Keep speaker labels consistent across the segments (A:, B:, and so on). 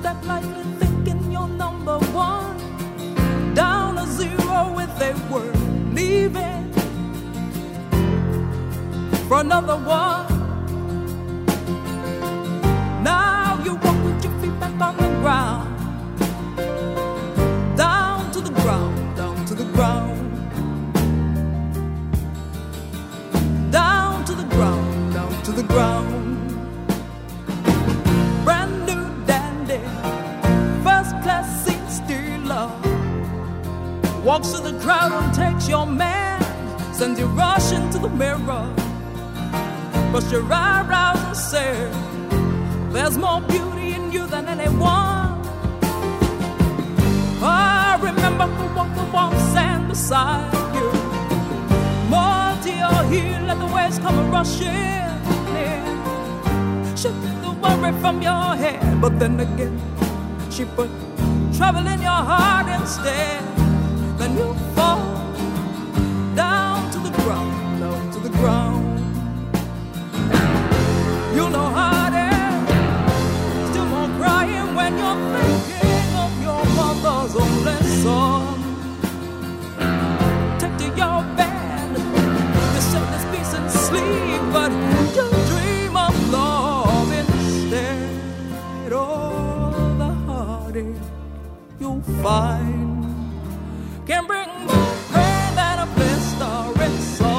A: step lightly thinking you're number one. Down a zero with a word, leaving for another one. Now you walk with your feet back on the ground. Down to the ground, down to the ground. Down to the ground, down to the ground. Walks through the crowd and takes your man, sends you rushing to the mirror. Brush your eyebrows and say, There's more beauty in you than anyone. I remember who walked the sand beside you. More to your heel, let the waves come rushing in. She took the worry from your head, but then again, she put trouble in your heart instead. Find can bring pain than a blistering sun.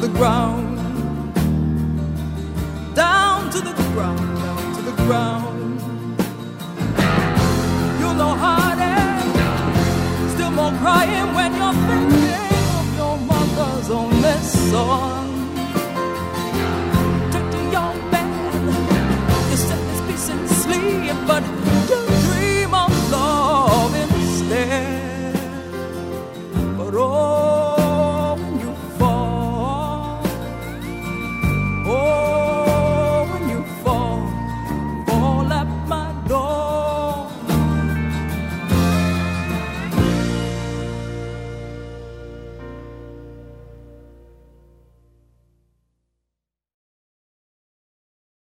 A: to the ground. Down to the ground, down to the ground. You're no heartache, still more crying when you're thinking of your mother's only son. Take to your bed, you said this peace and sleep, but